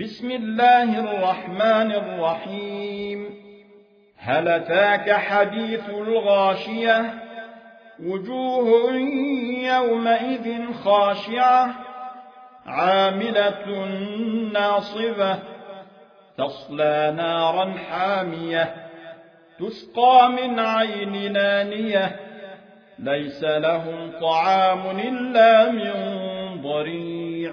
بسم الله الرحمن الرحيم. هل أتاك حديث الغاشية؟ وجوه يومئذ خاشعة. عاملة ناصبة. تصلى نارا حامية. تسقى من عين نانية. ليس لهم طعام إلا من ضريع.